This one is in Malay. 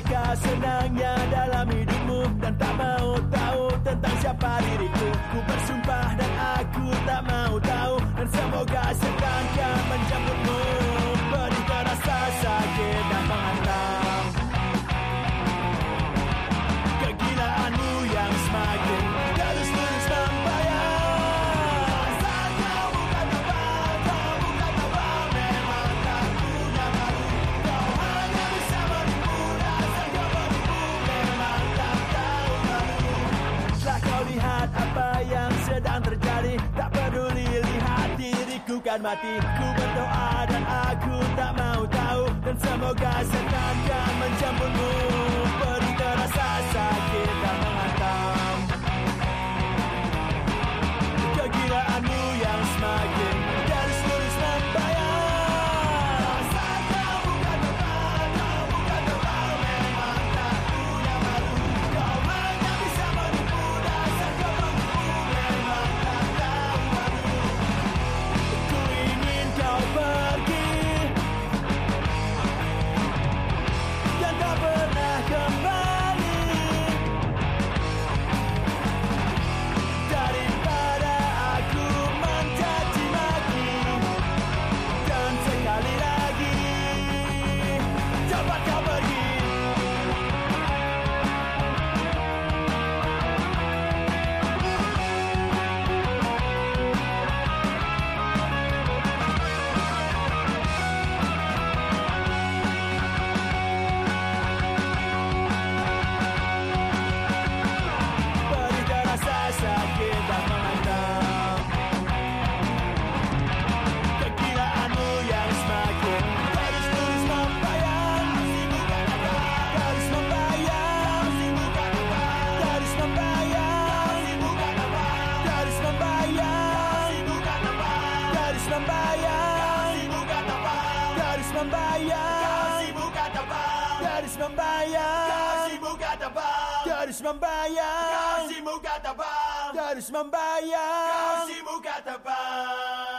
Adakah senangnya dalam hidupmu Dan tak mau tahu tentang siapa diriku. Ku bersumpah bukan mati. Ku berdoa dan aku tak mau tahu. Dan semoga setan membayar Kasih buka tapak Garis membayar. Kasih buka tapak Garis membayar. Kasih buka tapak Garis membayar Kasih buka tapak